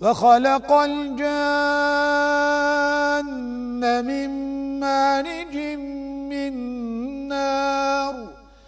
وخلق الجان من مارج من